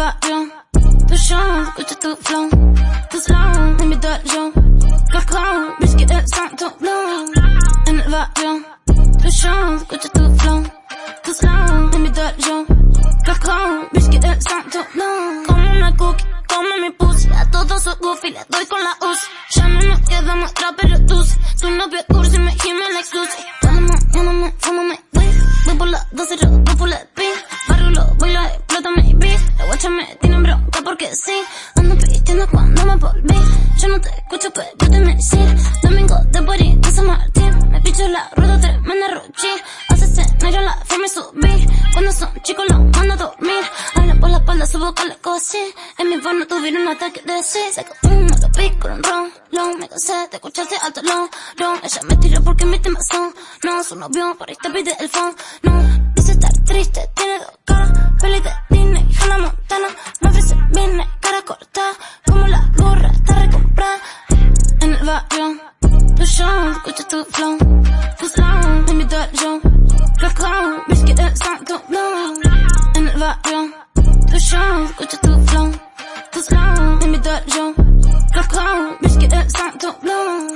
barrio. Tu show, escucha tu flow. Tu slow, invito al show. Cajón, whisky del santo blow. En el barrio. Tu show, escucha tu flow. Tu slow, invito al show. Cajón, whisky del santo blow. Como una cookie, como mi pussy. A todos sus goofy, le doy con la UCI. Ya no me queda muestra, pero tú Tu novio cursi, me porque sí. Ando pidiendo cuando me volví. Yo no te escucho, pero yo te medicina. Domingo de París, de San Martín. Me picho la rueda, tremenda rochín. Hace escenario, la firme subí. Cuando son chicos, los mando a dormir. Habla por la espalda, su boca le cosí. En mi no tuvieron un ataque de sí. Saco lo pico con un ron, long. Me cansé de escucharte alto, long, long. Ella me tiró porque mi tema son. No, su novio, por ahí te pide el phone. No, tu show, escucha tu flow. Tu slow, invito al show. Cacao, whisky del santo blow. En el barrio, tu show, escucha tu flow. Tu slow, invito al show. Cacao, whisky del santo blow.